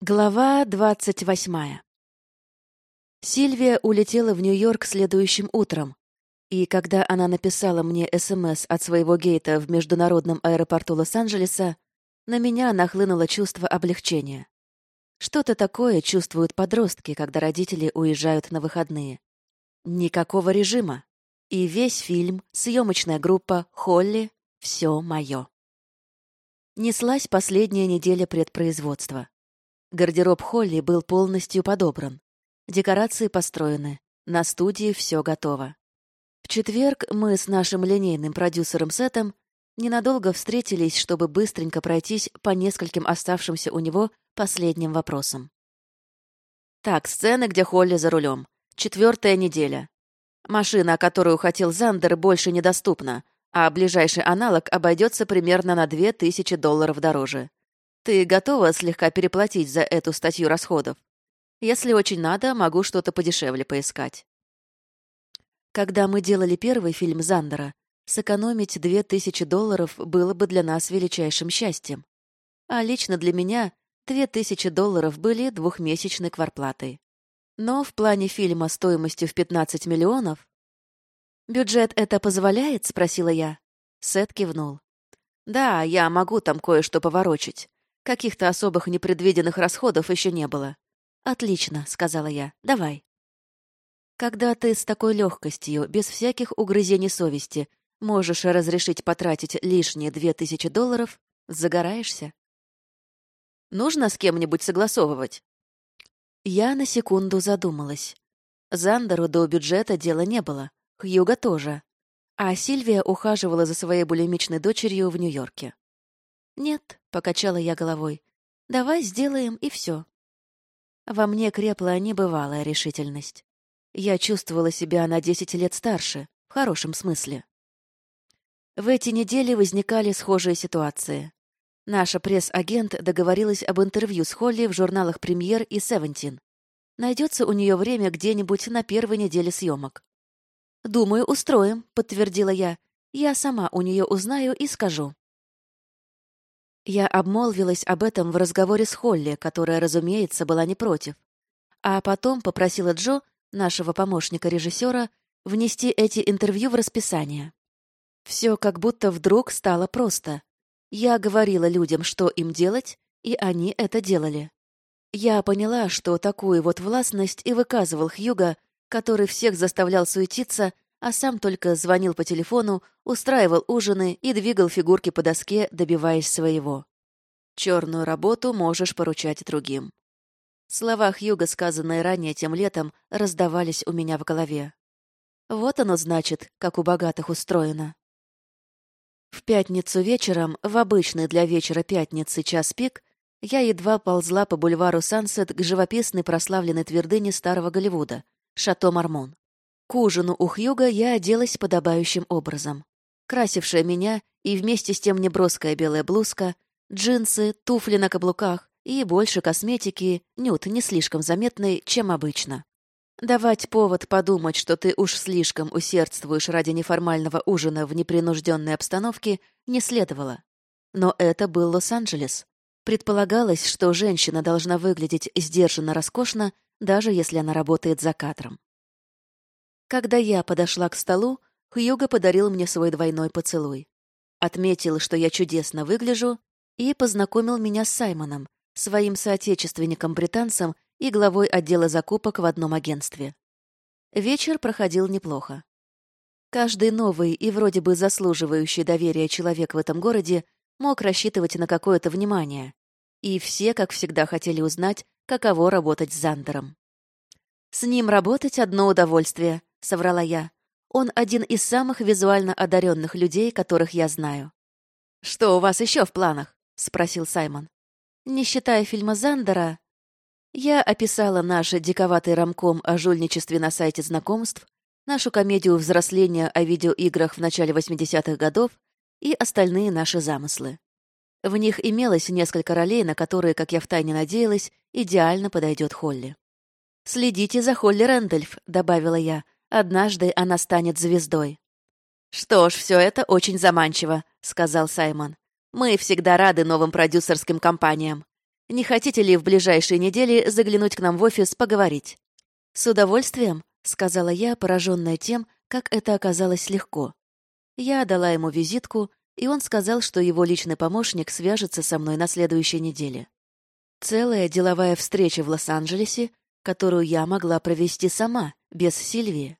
Глава двадцать восьмая Сильвия улетела в Нью-Йорк следующим утром, и когда она написала мне СМС от своего гейта в международном аэропорту Лос-Анджелеса, на меня нахлынуло чувство облегчения. Что-то такое чувствуют подростки, когда родители уезжают на выходные. Никакого режима. И весь фильм, съемочная группа, Холли — все мое. Неслась последняя неделя предпроизводства. Гардероб Холли был полностью подобран. Декорации построены. На студии все готово. В четверг мы с нашим линейным продюсером Сетом ненадолго встретились, чтобы быстренько пройтись по нескольким оставшимся у него последним вопросам. Так, сцены, где Холли за рулем. Четвертая неделя. Машина, которую хотел Зандер, больше недоступна, а ближайший аналог обойдется примерно на 2000 долларов дороже. Ты готова слегка переплатить за эту статью расходов? Если очень надо, могу что-то подешевле поискать. Когда мы делали первый фильм Зандера, сэкономить две тысячи долларов было бы для нас величайшим счастьем. А лично для меня две тысячи долларов были двухмесячной кварплатой. Но в плане фильма стоимостью в 15 миллионов... «Бюджет это позволяет?» — спросила я. Сет кивнул. «Да, я могу там кое-что поворочить. Каких-то особых непредвиденных расходов еще не было. «Отлично», — сказала я. «Давай». Когда ты с такой легкостью, без всяких угрызений совести, можешь разрешить потратить лишние две тысячи долларов, загораешься. Нужно с кем-нибудь согласовывать? Я на секунду задумалась. Зандеру до бюджета дела не было, Хьюга тоже. А Сильвия ухаживала за своей булимичной дочерью в Нью-Йорке. «Нет», — покачала я головой, — «давай сделаем, и все». Во мне крепла небывалая решительность. Я чувствовала себя на десять лет старше, в хорошем смысле. В эти недели возникали схожие ситуации. Наша пресс-агент договорилась об интервью с Холли в журналах «Премьер» и «Севентин». Найдется у нее время где-нибудь на первой неделе съемок. «Думаю, устроим», — подтвердила я. «Я сама у нее узнаю и скажу». Я обмолвилась об этом в разговоре с Холли, которая, разумеется, была не против. А потом попросила Джо, нашего помощника режиссера, внести эти интервью в расписание. Все как будто вдруг стало просто. Я говорила людям, что им делать, и они это делали. Я поняла, что такую вот властность и выказывал Хьюга, который всех заставлял суетиться, а сам только звонил по телефону, устраивал ужины и двигал фигурки по доске, добиваясь своего. Черную работу можешь поручать другим. Слова Хьюга, сказанные ранее тем летом, раздавались у меня в голове. Вот оно значит, как у богатых устроено. В пятницу вечером, в обычный для вечера пятницы час пик, я едва ползла по бульвару Сансет к живописной прославленной твердыне старого Голливуда, Шато Мармон. К ужину у Хьюга я оделась подобающим образом. Красившая меня и вместе с тем неброская белая блузка, джинсы, туфли на каблуках и больше косметики, нюд не слишком заметный, чем обычно. Давать повод подумать, что ты уж слишком усердствуешь ради неформального ужина в непринужденной обстановке, не следовало. Но это был Лос-Анджелес. Предполагалось, что женщина должна выглядеть сдержанно роскошно, даже если она работает за кадром. Когда я подошла к столу, Хьюго подарил мне свой двойной поцелуй. Отметил, что я чудесно выгляжу, и познакомил меня с Саймоном, своим соотечественником-британцем и главой отдела закупок в одном агентстве. Вечер проходил неплохо. Каждый новый и вроде бы заслуживающий доверия человек в этом городе мог рассчитывать на какое-то внимание. И все, как всегда, хотели узнать, каково работать с Зандером. «С ним работать — одно удовольствие», — соврала я. «Он один из самых визуально одаренных людей, которых я знаю». «Что у вас еще в планах?» — спросил Саймон. «Не считая фильма Зандера...» Я описала наш диковатый рамком о жульничестве на сайте знакомств, нашу комедию взросления о видеоиграх в начале 80-х годов и остальные наши замыслы. В них имелось несколько ролей, на которые, как я втайне надеялась, идеально подойдет Холли. «Следите за Холли Рэндольф», — добавила я. «Однажды она станет звездой». «Что ж, все это очень заманчиво», — сказал Саймон. «Мы всегда рады новым продюсерским компаниям. Не хотите ли в ближайшие недели заглянуть к нам в офис поговорить?» «С удовольствием», — сказала я, пораженная тем, как это оказалось легко. Я дала ему визитку, и он сказал, что его личный помощник свяжется со мной на следующей неделе. Целая деловая встреча в Лос-Анджелесе, которую я могла провести сама, без Сильвии.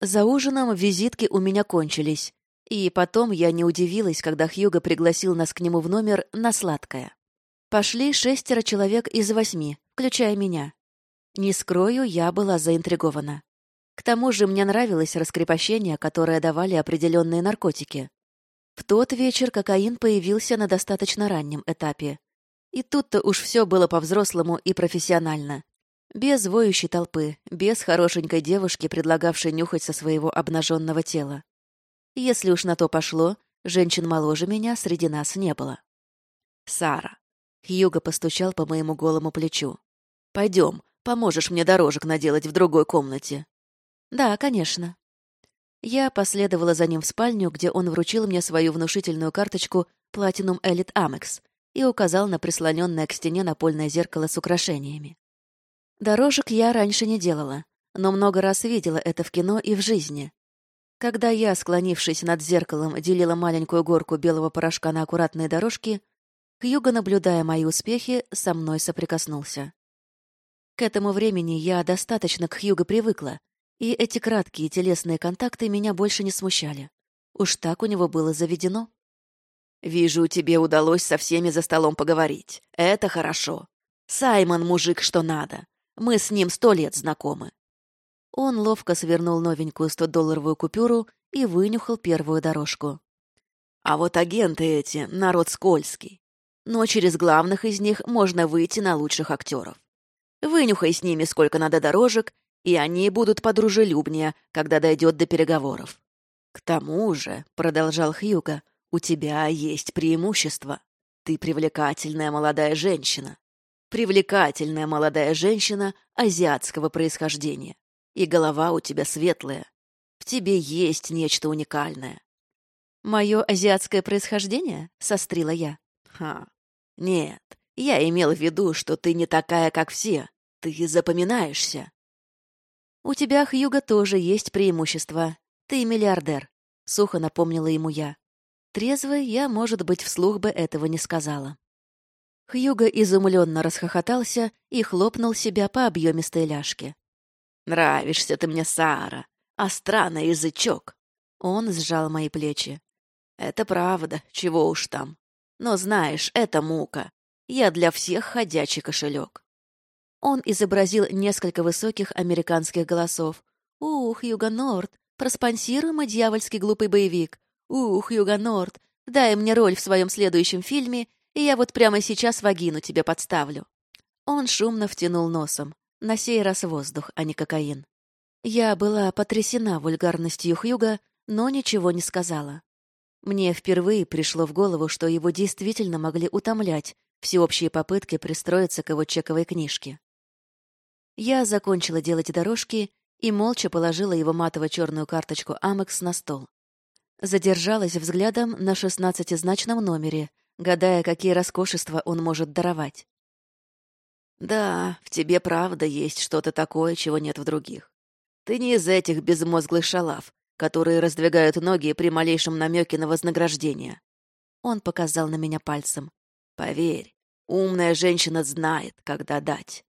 За ужином визитки у меня кончились, и потом я не удивилась, когда Хьюго пригласил нас к нему в номер на сладкое. Пошли шестеро человек из восьми, включая меня. Не скрою, я была заинтригована. К тому же мне нравилось раскрепощение, которое давали определенные наркотики. В тот вечер кокаин появился на достаточно раннем этапе. И тут-то уж все было по-взрослому и профессионально. Без воющей толпы, без хорошенькой девушки, предлагавшей нюхать со своего обнаженного тела. Если уж на то пошло, женщин моложе меня среди нас не было. «Сара». Хьюго постучал по моему голому плечу. «Пойдем, поможешь мне дорожек наделать в другой комнате». «Да, конечно». Я последовала за ним в спальню, где он вручил мне свою внушительную карточку Platinum Elite Amex и указал на прислоненное к стене напольное зеркало с украшениями. Дорожек я раньше не делала, но много раз видела это в кино и в жизни. Когда я, склонившись над зеркалом, делила маленькую горку белого порошка на аккуратные дорожки, Хьюго, наблюдая мои успехи, со мной соприкоснулся. К этому времени я достаточно к Хьюго привыкла, и эти краткие телесные контакты меня больше не смущали. Уж так у него было заведено. «Вижу, тебе удалось со всеми за столом поговорить. Это хорошо. Саймон мужик что надо. Мы с ним сто лет знакомы». Он ловко свернул новенькую 100-долларовую купюру и вынюхал первую дорожку. «А вот агенты эти — народ скользкий. Но через главных из них можно выйти на лучших актеров. Вынюхай с ними сколько надо дорожек, и они будут подружелюбнее, когда дойдет до переговоров. К тому же, — продолжал Хьюга, — у тебя есть преимущество. Ты привлекательная молодая женщина привлекательная молодая женщина азиатского происхождения. И голова у тебя светлая. В тебе есть нечто уникальное. «Мое азиатское происхождение?» — сострила я. «Ха. Нет, я имел в виду, что ты не такая, как все. Ты запоминаешься». «У тебя, Хьюга, тоже есть преимущество. Ты миллиардер», — сухо напомнила ему я. Трезвой я, может быть, вслух бы этого не сказала. Хьюго изумленно расхохотался и хлопнул себя по объемистой ляжке. «Нравишься ты мне, Сара, а странный язычок!» Он сжал мои плечи. «Это правда, чего уж там. Но знаешь, это мука. Я для всех ходячий кошелек». Он изобразил несколько высоких американских голосов. «Ух, Юга Норд, проспонсируй мой дьявольский глупый боевик. Ух, Юга Норд, дай мне роль в своем следующем фильме, и я вот прямо сейчас вагину тебе подставлю». Он шумно втянул носом. На сей раз воздух, а не кокаин. Я была потрясена вульгарностью Хьюга, но ничего не сказала. Мне впервые пришло в голову, что его действительно могли утомлять всеобщие попытки пристроиться к его чековой книжке. Я закончила делать дорожки и молча положила его матово-черную карточку Амекс на стол. Задержалась взглядом на шестнадцатизначном номере, гадая, какие роскошества он может даровать. «Да, в тебе правда есть что-то такое, чего нет в других. Ты не из этих безмозглых шалав, которые раздвигают ноги при малейшем намеке на вознаграждение». Он показал на меня пальцем. «Поверь, умная женщина знает, когда дать».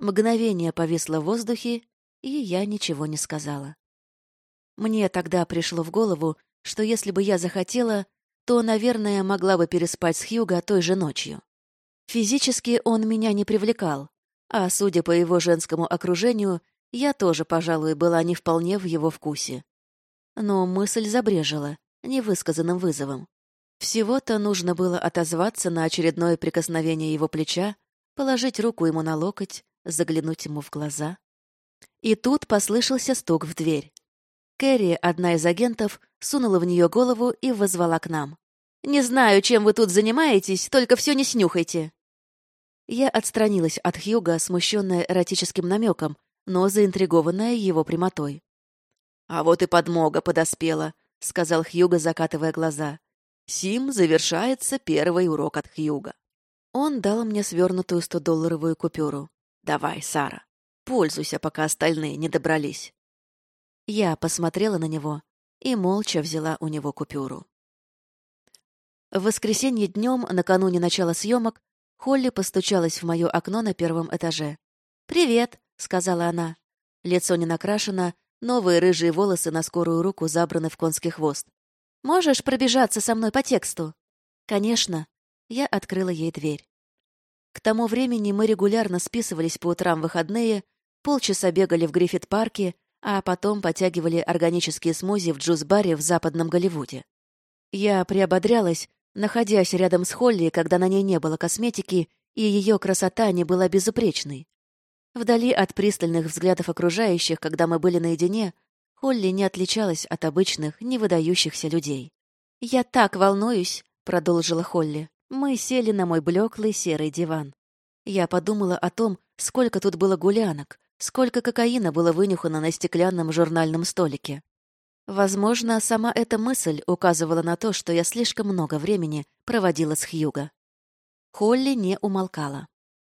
Мгновение повисло в воздухе, и я ничего не сказала. Мне тогда пришло в голову, что если бы я захотела, то, наверное, могла бы переспать с Хьюго той же ночью. Физически он меня не привлекал, а, судя по его женскому окружению, я тоже, пожалуй, была не вполне в его вкусе. Но мысль забрежила, невысказанным вызовом. Всего-то нужно было отозваться на очередное прикосновение его плеча, положить руку ему на локоть, заглянуть ему в глаза. И тут послышался стук в дверь. Кэрри, одна из агентов, сунула в нее голову и возвала к нам. «Не знаю, чем вы тут занимаетесь, только все не снюхайте». Я отстранилась от Хьюга, смущенная эротическим намеком, но заинтригованная его прямотой. «А вот и подмога подоспела», — сказал Хьюга, закатывая глаза. «Сим завершается первый урок от Хьюга». Он дал мне свернутую 100-долларовую купюру. «Давай, Сара, пользуйся, пока остальные не добрались». Я посмотрела на него и молча взяла у него купюру. В воскресенье днем, накануне начала съемок, Холли постучалась в мое окно на первом этаже. «Привет», — сказала она. Лицо не накрашено, новые рыжие волосы на скорую руку забраны в конский хвост. «Можешь пробежаться со мной по тексту?» «Конечно». Я открыла ей дверь. К тому времени мы регулярно списывались по утрам выходные, полчаса бегали в Гриффит-парке, а потом потягивали органические смузи в джуз-баре в западном Голливуде. Я приободрялась, находясь рядом с Холли, когда на ней не было косметики, и ее красота не была безупречной. Вдали от пристальных взглядов окружающих, когда мы были наедине, Холли не отличалась от обычных, не выдающихся людей. «Я так волнуюсь», — продолжила Холли. Мы сели на мой блеклый серый диван. Я подумала о том, сколько тут было гулянок, сколько кокаина было вынюхано на стеклянном журнальном столике. Возможно, сама эта мысль указывала на то, что я слишком много времени проводила с Хьюго. Холли не умолкала.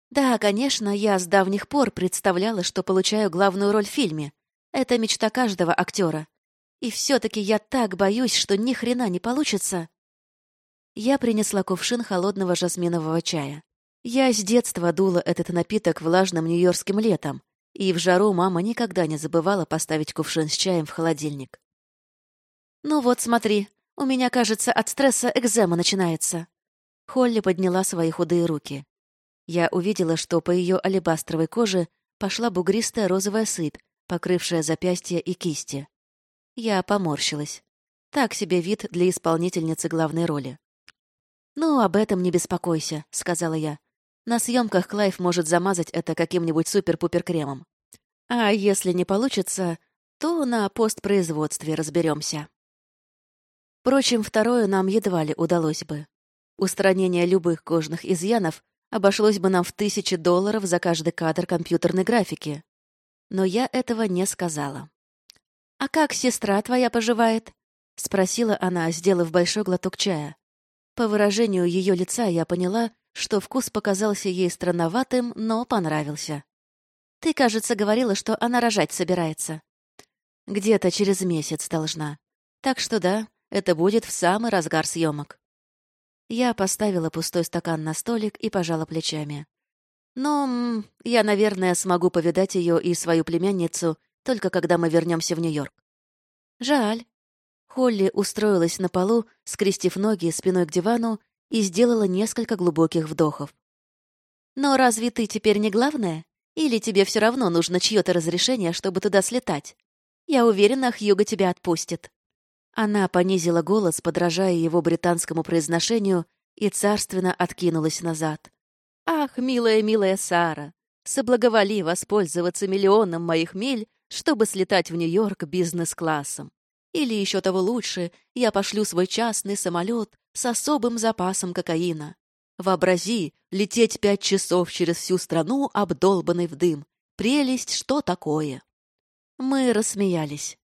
Да, конечно, я с давних пор представляла, что получаю главную роль в фильме. Это мечта каждого актера. И все-таки я так боюсь, что ни хрена не получится. Я принесла кувшин холодного жасминового чая. Я с детства дула этот напиток влажным нью-йоркским летом, и в жару мама никогда не забывала поставить кувшин с чаем в холодильник. «Ну вот, смотри, у меня, кажется, от стресса экзема начинается». Холли подняла свои худые руки. Я увидела, что по ее алебастровой коже пошла бугристая розовая сыпь, покрывшая запястья и кисти. Я поморщилась. Так себе вид для исполнительницы главной роли. «Ну, об этом не беспокойся», — сказала я. «На съемках Клайв может замазать это каким-нибудь супер-пупер кремом. А если не получится, то на постпроизводстве разберемся. Впрочем, второе нам едва ли удалось бы. Устранение любых кожных изъянов обошлось бы нам в тысячи долларов за каждый кадр компьютерной графики. Но я этого не сказала. «А как сестра твоя поживает?» — спросила она, сделав большой глоток чая. По выражению ее лица я поняла, что вкус показался ей странноватым, но понравился. «Ты, кажется, говорила, что она рожать собирается». «Где-то через месяц должна. Так что да, это будет в самый разгар съемок. Я поставила пустой стакан на столик и пожала плечами. Но я, наверное, смогу повидать ее и свою племянницу только когда мы вернемся в Нью-Йорк. Жаль. Холли устроилась на полу, скрестив ноги спиной к дивану и сделала несколько глубоких вдохов. «Но разве ты теперь не главная? Или тебе все равно нужно чье-то разрешение, чтобы туда слетать? Я уверена, Хьюго тебя отпустит». Она понизила голос, подражая его британскому произношению, и царственно откинулась назад. «Ах, милая-милая Сара, соблаговоли воспользоваться миллионом моих миль, чтобы слетать в Нью-Йорк бизнес-классом. Или еще того лучше, я пошлю свой частный самолет с особым запасом кокаина. Вообрази, лететь пять часов через всю страну, обдолбанный в дым. Прелесть, что такое?» Мы рассмеялись.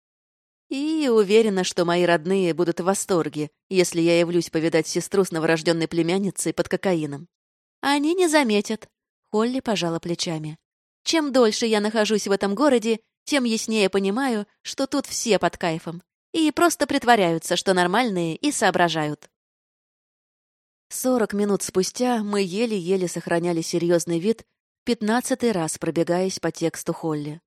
И уверена, что мои родные будут в восторге, если я явлюсь повидать сестру с новорожденной племянницей под кокаином. Они не заметят. Холли пожала плечами. Чем дольше я нахожусь в этом городе, тем яснее понимаю, что тут все под кайфом. И просто притворяются, что нормальные и соображают. Сорок минут спустя мы еле-еле сохраняли серьезный вид, пятнадцатый раз пробегаясь по тексту Холли.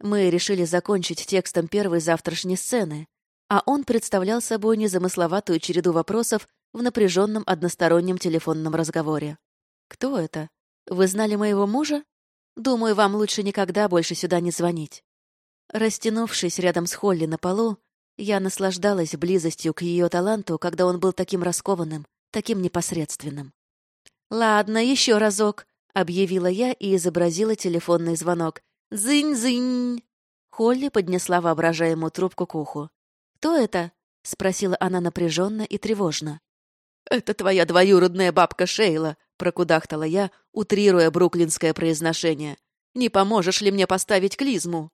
Мы решили закончить текстом первой завтрашней сцены, а он представлял собой незамысловатую череду вопросов в напряженном одностороннем телефонном разговоре. «Кто это? Вы знали моего мужа? Думаю, вам лучше никогда больше сюда не звонить». Растянувшись рядом с Холли на полу, я наслаждалась близостью к ее таланту, когда он был таким раскованным, таким непосредственным. «Ладно, еще разок», — объявила я и изобразила телефонный звонок, «Зынь-зынь!» Холли поднесла воображаемую трубку к уху. «Кто это?» — спросила она напряженно и тревожно. «Это твоя двоюродная бабка Шейла», — прокудахтала я, утрируя бруклинское произношение. «Не поможешь ли мне поставить клизму?»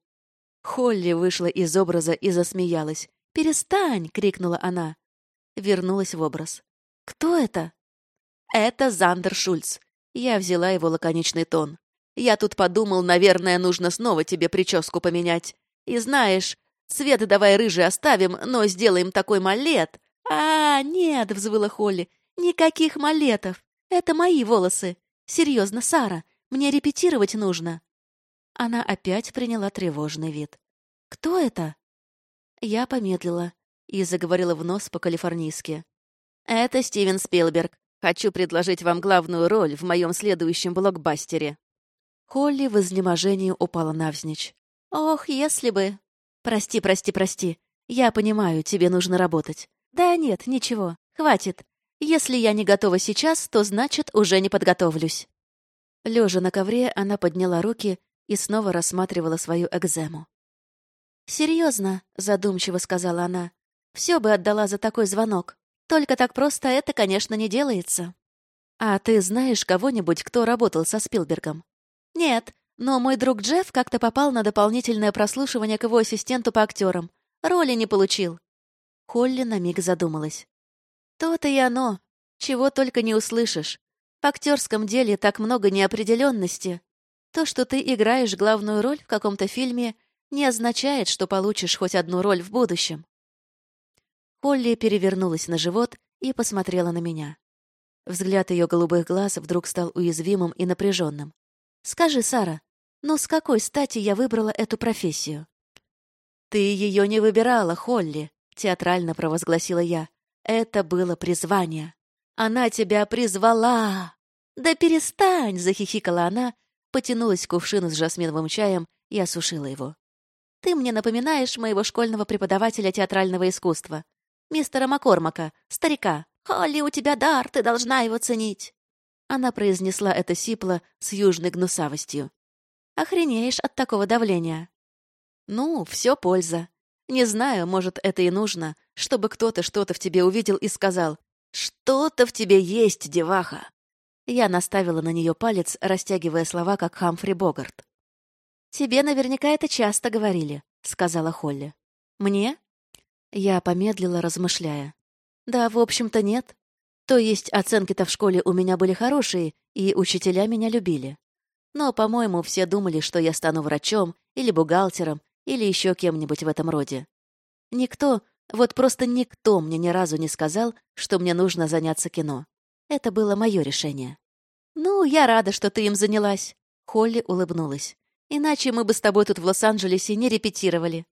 Холли вышла из образа и засмеялась. «Перестань!» — крикнула она. Вернулась в образ. «Кто это?» Это Зандер Шульц. Я взяла его лаконичный тон. Я тут подумал, наверное, нужно снова тебе прическу поменять. И знаешь, цвет давай рыжий оставим, но сделаем такой малет. А, нет, взвыла Холли. Никаких малетов. Это мои волосы. Серьезно, Сара, мне репетировать нужно. Она опять приняла тревожный вид. Кто это? Я помедлила и заговорила в нос по-калифорнийски. Это Стивен Спилберг. Хочу предложить вам главную роль в моем следующем блокбастере. Холли в изнеможении упала навзничь. «Ох, если бы...» «Прости, прости, прости. Я понимаю, тебе нужно работать. Да нет, ничего, хватит. Если я не готова сейчас, то значит, уже не подготовлюсь». Лежа на ковре, она подняла руки и снова рассматривала свою экзему. «Серьезно», — задумчиво сказала она, — «все бы отдала за такой звонок. Только так просто это, конечно, не делается». «А ты знаешь кого-нибудь, кто работал со Спилбергом?» «Нет, но мой друг Джефф как-то попал на дополнительное прослушивание к его ассистенту по актерам. Роли не получил». Холли на миг задумалась. «То-то и оно. Чего только не услышишь. В актерском деле так много неопределенности. То, что ты играешь главную роль в каком-то фильме, не означает, что получишь хоть одну роль в будущем». Холли перевернулась на живот и посмотрела на меня. Взгляд ее голубых глаз вдруг стал уязвимым и напряженным. Скажи, Сара, ну с какой стати я выбрала эту профессию? Ты ее не выбирала, Холли, театрально провозгласила я. Это было призвание. Она тебя призвала. Да перестань, захихикала она, потянулась к кувшину с жасминовым чаем и осушила его. Ты мне напоминаешь моего школьного преподавателя театрального искусства, мистера Маккормака, старика. Холли, у тебя дар, ты должна его ценить. Она произнесла это сипло с южной гнусавостью. «Охренеешь от такого давления». «Ну, все польза. Не знаю, может, это и нужно, чтобы кто-то что-то в тебе увидел и сказал «Что-то в тебе есть, деваха». Я наставила на нее палец, растягивая слова, как Хамфри Богарт. «Тебе наверняка это часто говорили», — сказала Холли. «Мне?» Я помедлила, размышляя. «Да, в общем-то, нет. То есть оценки-то в школе у меня были хорошие, и учителя меня любили. Но, по-моему, все думали, что я стану врачом или бухгалтером или еще кем-нибудь в этом роде. Никто, вот просто никто мне ни разу не сказал, что мне нужно заняться кино. Это было мое решение. «Ну, я рада, что ты им занялась», — Холли улыбнулась. «Иначе мы бы с тобой тут в Лос-Анджелесе не репетировали».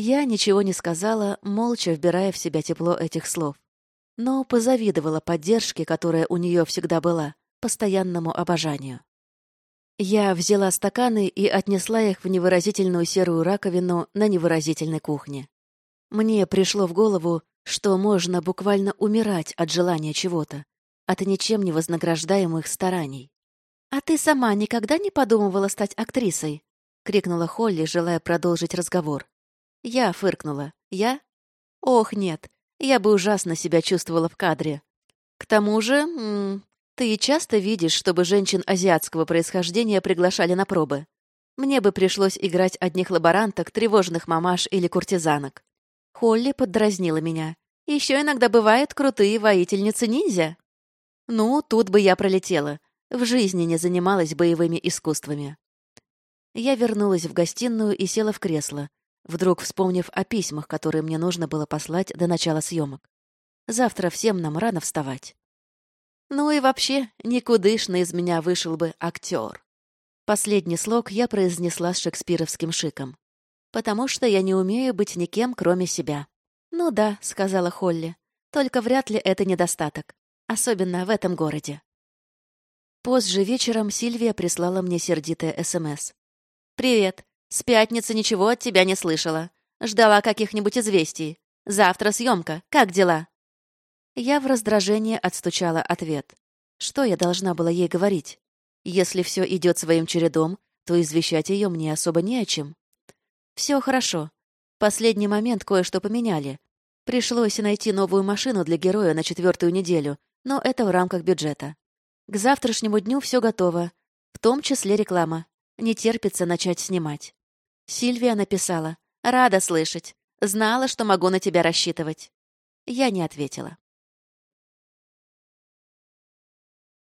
Я ничего не сказала, молча вбирая в себя тепло этих слов но позавидовала поддержке, которая у нее всегда была, постоянному обожанию. Я взяла стаканы и отнесла их в невыразительную серую раковину на невыразительной кухне. Мне пришло в голову, что можно буквально умирать от желания чего-то, от ничем не вознаграждаемых стараний. «А ты сама никогда не подумывала стать актрисой?» — крикнула Холли, желая продолжить разговор. Я фыркнула. «Я? Ох, нет, я бы ужасно себя чувствовала в кадре. К тому же, м -м, ты часто видишь, чтобы женщин азиатского происхождения приглашали на пробы. Мне бы пришлось играть одних лаборанток, тревожных мамаш или куртизанок. Холли поддразнила меня. Еще иногда бывают крутые воительницы-ниндзя. Ну, тут бы я пролетела. В жизни не занималась боевыми искусствами. Я вернулась в гостиную и села в кресло, вдруг вспомнив о письмах, которые мне нужно было послать до начала съемок. Завтра всем нам рано вставать. Ну и вообще, никудышно из меня вышел бы актер. Последний слог я произнесла с шекспировским шиком. «Потому что я не умею быть никем, кроме себя». «Ну да», — сказала Холли, — «только вряд ли это недостаток, особенно в этом городе». Позже вечером Сильвия прислала мне сердитое СМС. «Привет. С пятницы ничего от тебя не слышала. Ждала каких-нибудь известий. Завтра съемка. Как дела?» Я в раздражении отстучала ответ. Что я должна была ей говорить? Если все идет своим чередом, то извещать ее мне особо не о чем. Все хорошо. Последний момент кое-что поменяли. Пришлось найти новую машину для героя на четвертую неделю, но это в рамках бюджета. К завтрашнему дню все готово, в том числе реклама. Не терпится начать снимать. Сильвия написала. «Рада слышать. Знала, что могу на тебя рассчитывать». Я не ответила.